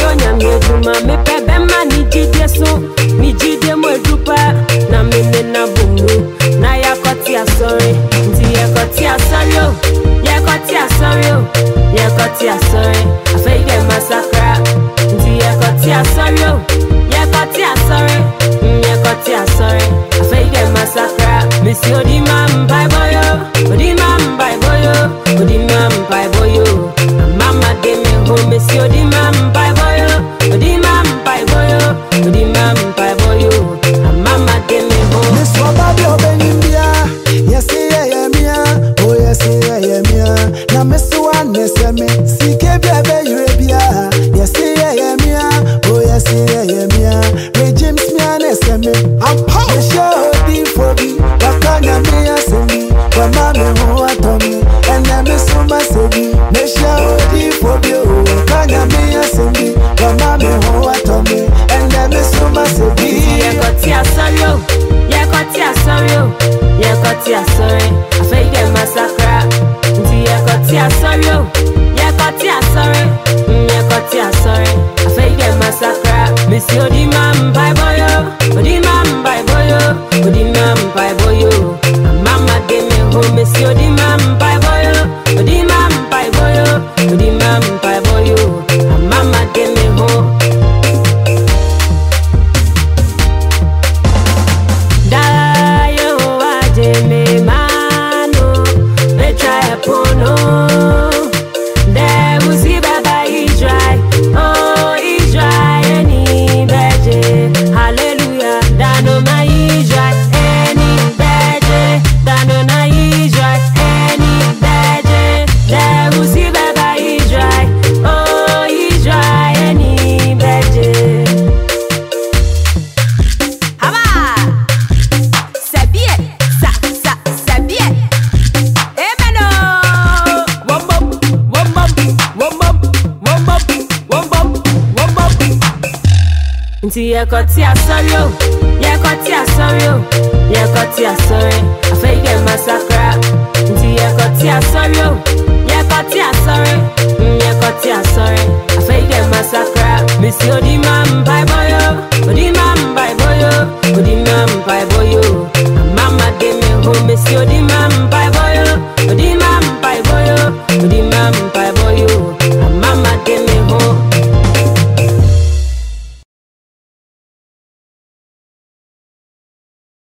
yo nyame adwuma. Mepɛ bɛma ne gyidie so. Ne gyidie mu na paa na ya mene nabo mu. Ya yɛakɔte asɔre. Nti yɛkɔte asɔre o. Yɛkɔte asɔre o. Yɛkɔte asɔre. Afei yɛ masakra. Nti yɛkɔte asɔre o. Yɛkɔte asɔre. Mm, yɛkɔte asɔre. Afei yɛ masakra. Mesi odi ma mpaebɔ yo. Odi ma mpaebɔ yo. Odi ma mpaebɔ boy, going to the man, pie Monsieur Dumas ntì ẹ̀kọ́ tí a sọ́rí o. Ye koti a sọ́rí o. Yẹ́kọ́ tí a sọ́rí ye masakra ntì ye koti a sọ́rí o. Yẹ́kọ́ tí a sọ́rí yẹ́kọ́ tí a sọ́rí àfẹ́yẹ masakra mèsì òdì máa ń bá.